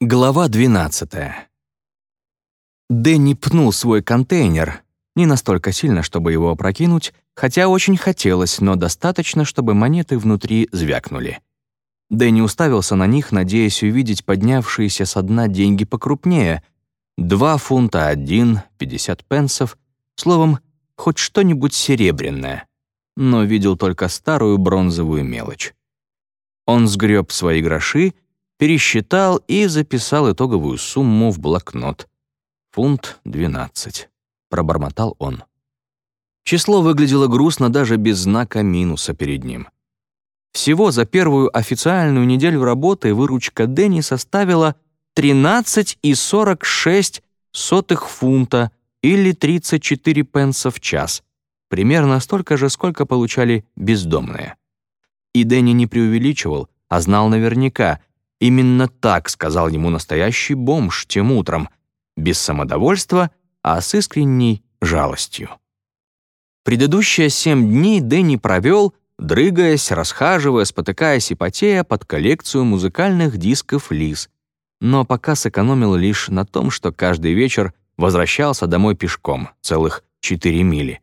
Глава 12. Дэнни пнул свой контейнер, не настолько сильно, чтобы его опрокинуть, хотя очень хотелось, но достаточно, чтобы монеты внутри звякнули. Дэнни уставился на них, надеясь увидеть поднявшиеся со дна деньги покрупнее. Два фунта один, пятьдесят пенсов, словом, хоть что-нибудь серебряное. Но видел только старую бронзовую мелочь. Он сгреб свои гроши пересчитал и записал итоговую сумму в блокнот. «Фунт двенадцать», — пробормотал он. Число выглядело грустно даже без знака минуса перед ним. Всего за первую официальную неделю работы выручка Дэнни составила 13,46 сотых фунта или 34 пенса в час, примерно столько же, сколько получали бездомные. И Дэнни не преувеличивал, а знал наверняка, Именно так сказал ему настоящий бомж тем утром, без самодовольства, а с искренней жалостью. Предыдущие семь дней Дэнни провел, дрыгаясь, расхаживая, спотыкаясь и потея под коллекцию музыкальных дисков Лиз, но пока сэкономил лишь на том, что каждый вечер возвращался домой пешком, целых четыре мили.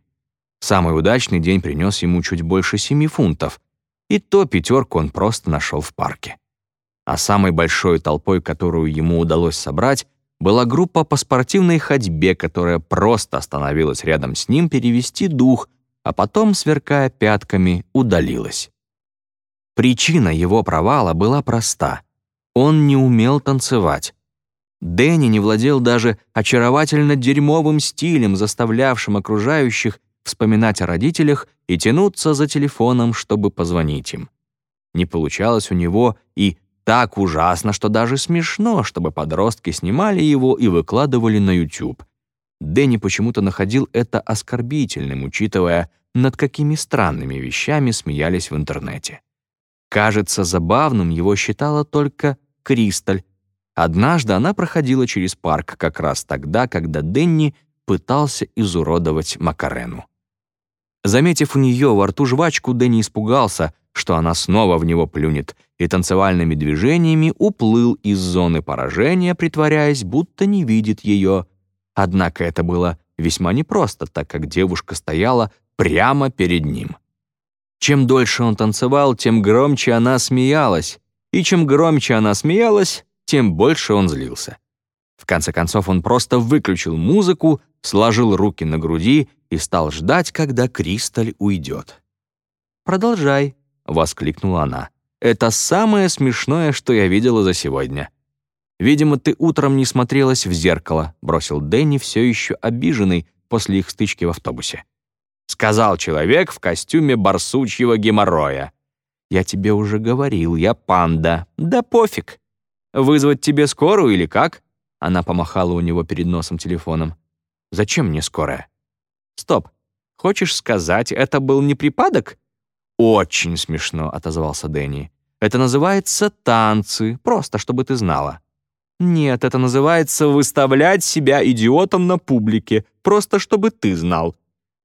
Самый удачный день принес ему чуть больше семи фунтов, и то пятерку он просто нашел в парке а самой большой толпой, которую ему удалось собрать, была группа по спортивной ходьбе, которая просто остановилась рядом с ним перевести дух, а потом, сверкая пятками, удалилась. Причина его провала была проста. Он не умел танцевать. Дэнни не владел даже очаровательно дерьмовым стилем, заставлявшим окружающих вспоминать о родителях и тянуться за телефоном, чтобы позвонить им. Не получалось у него и так ужасно, что даже смешно, чтобы подростки снимали его и выкладывали на YouTube. Дэнни почему-то находил это оскорбительным, учитывая, над какими странными вещами смеялись в интернете. Кажется, забавным его считала только Кристаль. Однажды она проходила через парк как раз тогда, когда Дэнни пытался изуродовать Макарену. Заметив у нее во рту жвачку, Дэнни испугался — что она снова в него плюнет, и танцевальными движениями уплыл из зоны поражения, притворяясь, будто не видит ее. Однако это было весьма непросто, так как девушка стояла прямо перед ним. Чем дольше он танцевал, тем громче она смеялась, и чем громче она смеялась, тем больше он злился. В конце концов он просто выключил музыку, сложил руки на груди и стал ждать, когда Кристаль уйдет. «Продолжай», — воскликнула она. «Это самое смешное, что я видела за сегодня». «Видимо, ты утром не смотрелась в зеркало», — бросил Дэнни, все еще обиженный после их стычки в автобусе. Сказал человек в костюме барсучьего геморроя. «Я тебе уже говорил, я панда. Да пофиг. Вызвать тебе скорую или как?» Она помахала у него перед носом телефоном. «Зачем мне скорая?» «Стоп. Хочешь сказать, это был не припадок?» «Очень смешно», — отозвался Дэнни. «Это называется танцы, просто чтобы ты знала». «Нет, это называется выставлять себя идиотом на публике, просто чтобы ты знал».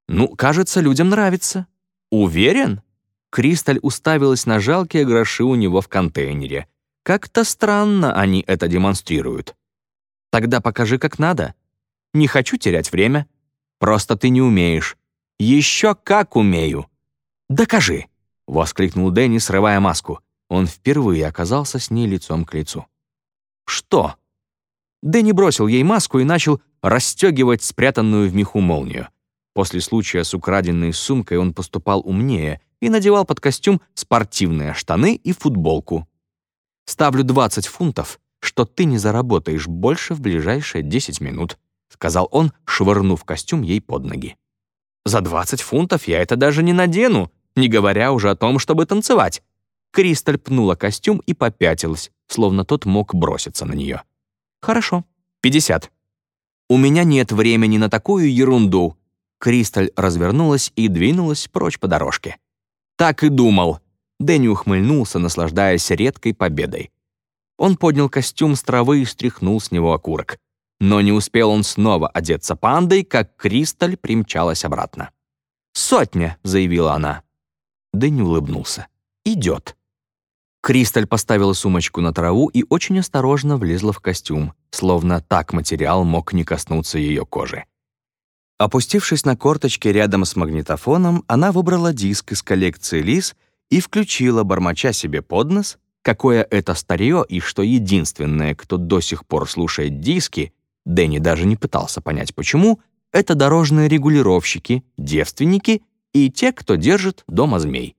«Ну, кажется, людям нравится». «Уверен?» Кристаль уставилась на жалкие гроши у него в контейнере. «Как-то странно они это демонстрируют». «Тогда покажи, как надо». «Не хочу терять время». «Просто ты не умеешь». «Еще как умею». «Докажи!» — воскликнул Дэнни, срывая маску. Он впервые оказался с ней лицом к лицу. «Что?» Дэнни бросил ей маску и начал расстегивать спрятанную в меху молнию. После случая с украденной сумкой он поступал умнее и надевал под костюм спортивные штаны и футболку. «Ставлю 20 фунтов, что ты не заработаешь больше в ближайшие 10 минут», сказал он, швырнув костюм ей под ноги. «За 20 фунтов я это даже не надену», не говоря уже о том, чтобы танцевать. Кристаль пнула костюм и попятилась, словно тот мог броситься на нее. «Хорошо, 50. У меня нет времени на такую ерунду». Кристаль развернулась и двинулась прочь по дорожке. «Так и думал». Дэнни ухмыльнулся, наслаждаясь редкой победой. Он поднял костюм с травы и стряхнул с него окурок. Но не успел он снова одеться пандой, как Кристаль примчалась обратно. «Сотня», — заявила она. Дэнни улыбнулся. «Идет». Кристаль поставила сумочку на траву и очень осторожно влезла в костюм, словно так материал мог не коснуться ее кожи. Опустившись на корточки рядом с магнитофоном, она выбрала диск из коллекции Лис и включила, бормоча себе под нос, какое это старье и что единственное, кто до сих пор слушает диски, Дэнни даже не пытался понять почему, это дорожные регулировщики, девственники и те, кто держит дома змей.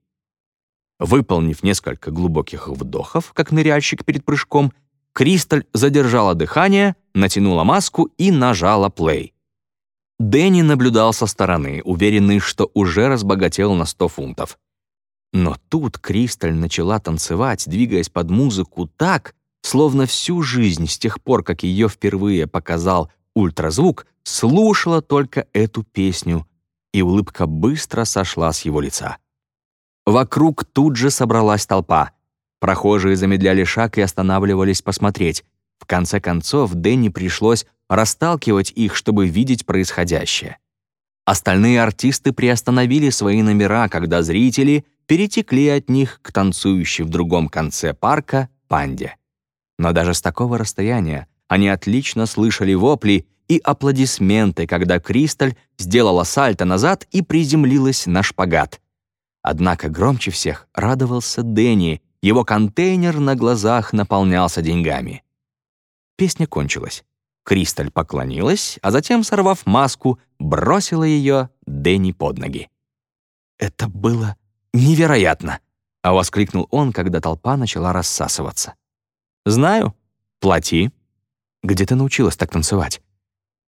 Выполнив несколько глубоких вдохов, как ныряльщик перед прыжком, Кристаль задержала дыхание, натянула маску и нажала плей. Дэнни наблюдал со стороны, уверенный, что уже разбогател на 100 фунтов. Но тут Кристаль начала танцевать, двигаясь под музыку так, словно всю жизнь с тех пор, как ее впервые показал ультразвук, слушала только эту песню, и улыбка быстро сошла с его лица. Вокруг тут же собралась толпа. Прохожие замедляли шаг и останавливались посмотреть. В конце концов, Дэнни пришлось расталкивать их, чтобы видеть происходящее. Остальные артисты приостановили свои номера, когда зрители перетекли от них к танцующей в другом конце парка панде. Но даже с такого расстояния они отлично слышали вопли и аплодисменты, когда Кристаль сделала сальто назад и приземлилась на шпагат. Однако громче всех радовался Дэнни, его контейнер на глазах наполнялся деньгами. Песня кончилась. Кристаль поклонилась, а затем, сорвав маску, бросила ее Дэнни под ноги. «Это было невероятно!» — а воскликнул он, когда толпа начала рассасываться. «Знаю. Плати». «Где ты научилась так танцевать?»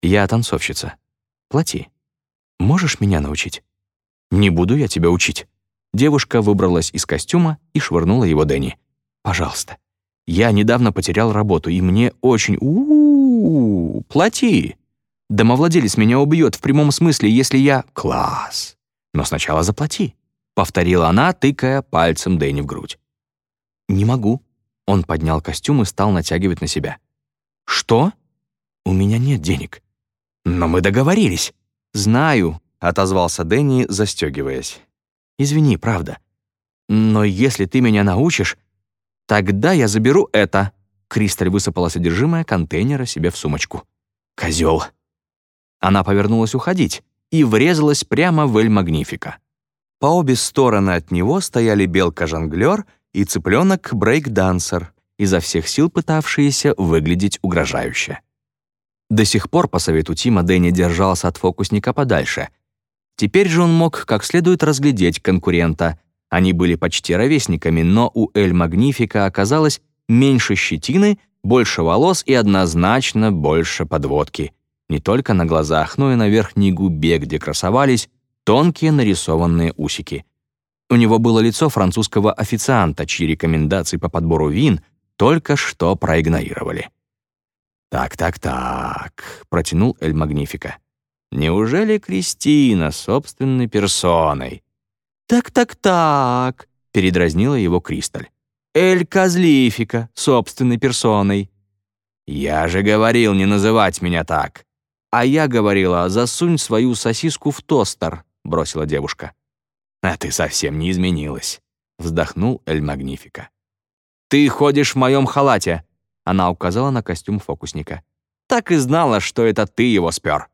«Я танцовщица. Плати. Можешь меня научить?» «Не буду я тебя учить». Девушка выбралась из костюма и швырнула его Дэнни. «Пожалуйста. Я недавно потерял работу, и мне очень... у у, -у, плати. Домовладелец меня убьет в прямом смысле, если я... Класс. Но сначала заплати», — повторила она, тыкая пальцем Дэнни в грудь. «Не могу». Он поднял костюм и стал натягивать на себя. «Что? У меня нет денег». «Но мы договорились». «Знаю», — отозвался Дэнни, застегиваясь. Извини, правда. Но если ты меня научишь, тогда я заберу это». Кристаль высыпала содержимое контейнера себе в сумочку. Козел. Она повернулась уходить и врезалась прямо в Эль Магнифика. По обе стороны от него стояли белка-жонглёр и цыпленок-брейк-дансер, изо всех сил пытавшиеся выглядеть угрожающе. До сих пор, по совету Тима, Дэнни держался от фокусника подальше — Теперь же он мог как следует разглядеть конкурента. Они были почти ровесниками, но у Эль Магнифика оказалось меньше щетины, больше волос и однозначно больше подводки. Не только на глазах, но и на верхней губе, где красовались тонкие нарисованные усики. У него было лицо французского официанта, чьи рекомендации по подбору вин только что проигнорировали. «Так-так-так», — протянул Эль Магнифика. Неужели Кристина собственной персоной? «Так-так-так», — передразнила его Кристаль. «Эль Козлифика собственной персоной». «Я же говорил не называть меня так». «А я говорила, засунь свою сосиску в тостер», — бросила девушка. «А ты совсем не изменилась», — вздохнул Эль Магнифика. «Ты ходишь в моем халате», — она указала на костюм фокусника. «Так и знала, что это ты его спер».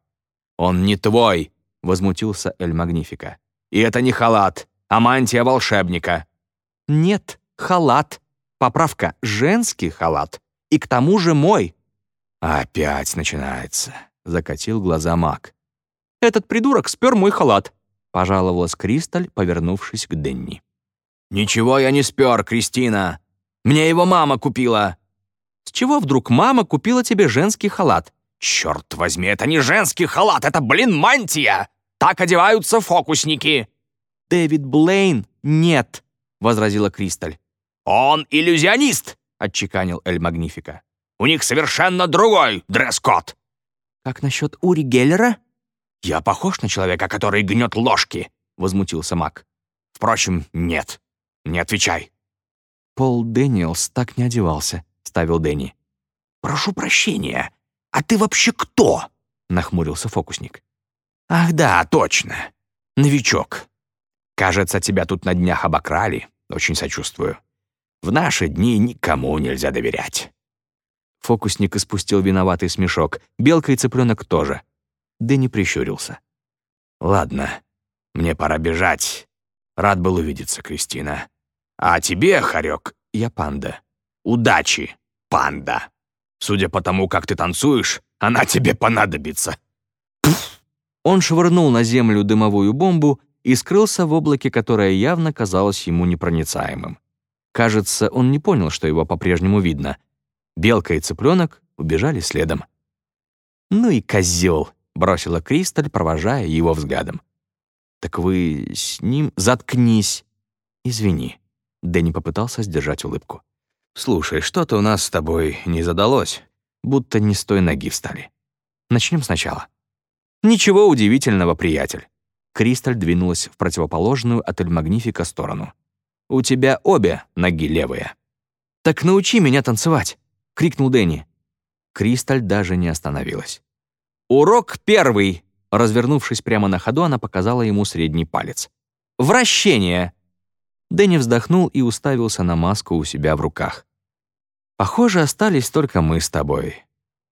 «Он не твой!» — возмутился Эль Магнифика. «И это не халат, а мантия волшебника». «Нет, халат. Поправка — женский халат. И к тому же мой». «Опять начинается», — закатил глаза маг. «Этот придурок спер мой халат», — пожаловалась Кристаль, повернувшись к Денни. «Ничего я не спер, Кристина. Мне его мама купила». «С чего вдруг мама купила тебе женский халат?» «Черт возьми, это не женский халат, это, блин, мантия! Так одеваются фокусники!» «Дэвид Блейн? Нет!» — возразила Кристаль. «Он иллюзионист!» — отчеканил Эль Магнифика. «У них совершенно другой дресс-код!» «Как насчет Ури Геллера?» «Я похож на человека, который гнет ложки!» — возмутился Мак. «Впрочем, нет. Не отвечай!» «Пол Дэниелс так не одевался», — ставил Дэнни. «Прошу прощения», «А ты вообще кто?» — нахмурился фокусник. «Ах да, точно. Новичок. Кажется, тебя тут на днях обокрали. Очень сочувствую. В наши дни никому нельзя доверять». Фокусник испустил виноватый смешок. Белка и цыпленок тоже. Дэнни прищурился. «Ладно, мне пора бежать. Рад был увидеться, Кристина. А тебе, Харек, я панда. Удачи, панда. Судя по тому, как ты танцуешь, она тебе понадобится». Он швырнул на землю дымовую бомбу и скрылся в облаке, которое явно казалось ему непроницаемым. Кажется, он не понял, что его по-прежнему видно. Белка и цыпленок убежали следом. «Ну и козел!» — бросила Кристаль, провожая его взглядом. «Так вы с ним... Заткнись!» «Извини». Дэнни попытался сдержать улыбку. «Слушай, что-то у нас с тобой не задалось, будто не с той ноги встали. Начнем сначала». «Ничего удивительного, приятель». Кристаль двинулась в противоположную от Эль Магнифика сторону. «У тебя обе ноги левые». «Так научи меня танцевать!» — крикнул Дэнни. Кристаль даже не остановилась. «Урок первый!» Развернувшись прямо на ходу, она показала ему средний палец. «Вращение!» Дэнни вздохнул и уставился на маску у себя в руках. «Похоже, остались только мы с тобой».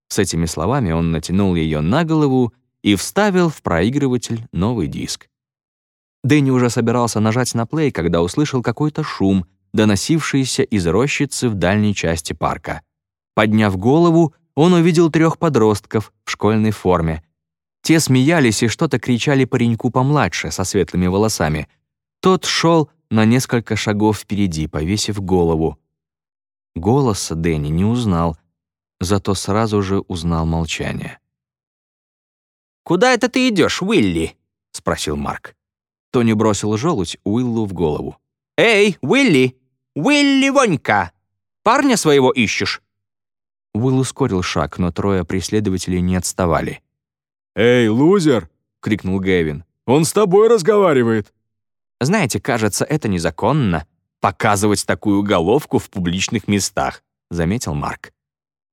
С этими словами он натянул ее на голову и вставил в проигрыватель новый диск. Дэнни уже собирался нажать на плей, когда услышал какой-то шум, доносившийся из рощицы в дальней части парка. Подняв голову, он увидел трех подростков в школьной форме. Те смеялись и что-то кричали пареньку помладше, со светлыми волосами. Тот шел на несколько шагов впереди, повесив голову. Голоса Дэнни не узнал, зато сразу же узнал молчание. «Куда это ты идешь, Уилли?» — спросил Марк. Тони бросил желудь Уиллу в голову. «Эй, Уилли! Уилли Вонька! Парня своего ищешь?» Уилл ускорил шаг, но трое преследователей не отставали. «Эй, лузер!» — крикнул Гэвин. «Он с тобой разговаривает!» «Знаете, кажется, это незаконно — показывать такую головку в публичных местах», — заметил Марк.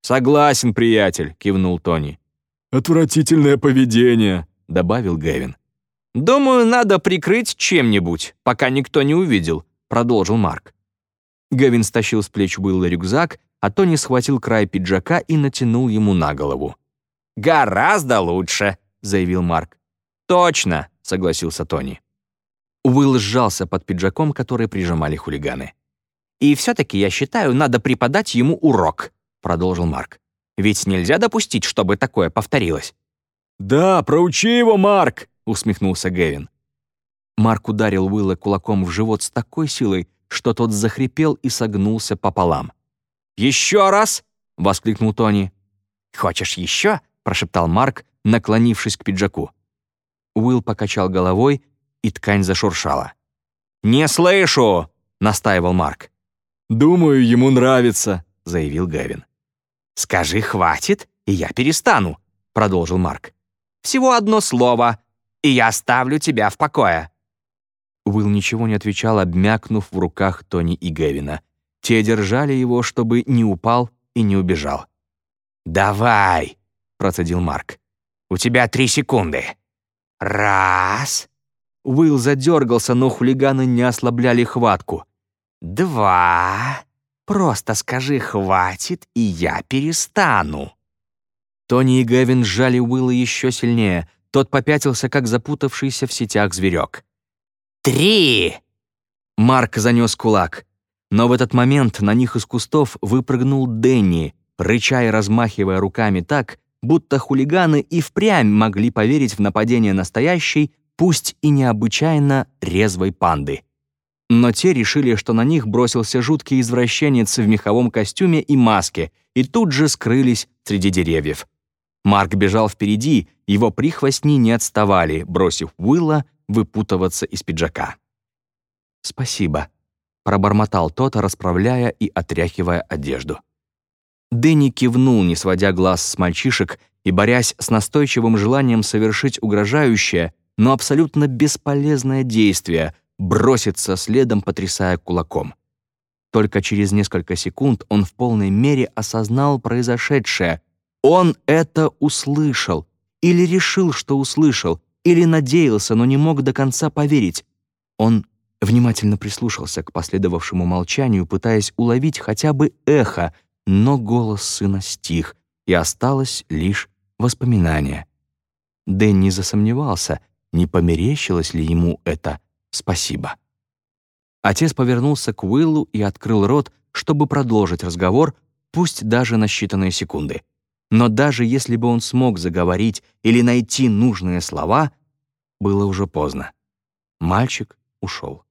«Согласен, приятель», — кивнул Тони. «Отвратительное поведение», — добавил Гэвин. «Думаю, надо прикрыть чем-нибудь, пока никто не увидел», — продолжил Марк. Гэвин стащил с плеч Уилла рюкзак, а Тони схватил край пиджака и натянул ему на голову. «Гораздо лучше», — заявил Марк. «Точно», — согласился Тони. Уилл сжался под пиджаком, который прижимали хулиганы. «И все-таки, я считаю, надо преподать ему урок», — продолжил Марк. «Ведь нельзя допустить, чтобы такое повторилось». «Да, проучи его, Марк!» — усмехнулся Гевин. Марк ударил Уилла кулаком в живот с такой силой, что тот захрипел и согнулся пополам. «Еще раз!» — воскликнул Тони. «Хочешь еще?» прошептал Марк, наклонившись к пиджаку. Уилл покачал головой, и ткань зашуршала. «Не слышу!» — настаивал Марк. «Думаю, ему нравится», — заявил Гавин. «Скажи «хватит», и я перестану», — продолжил Марк. «Всего одно слово, и я оставлю тебя в покое». Уилл ничего не отвечал, обмякнув в руках Тони и Гевина. Те держали его, чтобы не упал и не убежал. «Давай!» процедил Марк. «У тебя три секунды. Раз...» Уилл задергался, но хулиганы не ослабляли хватку. «Два... Просто скажи «хватит», и я перестану». Тони и Гэвин сжали Уилла еще сильнее. Тот попятился, как запутавшийся в сетях зверек. «Три!» Марк занес кулак. Но в этот момент на них из кустов выпрыгнул Дэнни, рыча и размахивая руками так, будто хулиганы и впрямь могли поверить в нападение настоящей, пусть и необычайно резвой панды. Но те решили, что на них бросился жуткий извращенец в меховом костюме и маске, и тут же скрылись среди деревьев. Марк бежал впереди, его прихвостни не отставали, бросив Уилла выпутываться из пиджака. «Спасибо», — пробормотал тот, расправляя и отряхивая одежду. Дэнни кивнул, не сводя глаз с мальчишек и борясь с настойчивым желанием совершить угрожающее, но абсолютно бесполезное действие — броситься следом, потрясая кулаком. Только через несколько секунд он в полной мере осознал произошедшее. Он это услышал. Или решил, что услышал. Или надеялся, но не мог до конца поверить. Он Внимательно прислушался к последовавшему молчанию, пытаясь уловить хотя бы эхо, но голос сына стих, и осталось лишь воспоминание. Дэнни засомневался, не померещилось ли ему это «спасибо». Отец повернулся к Уиллу и открыл рот, чтобы продолжить разговор, пусть даже на считанные секунды. Но даже если бы он смог заговорить или найти нужные слова, было уже поздно. Мальчик ушел.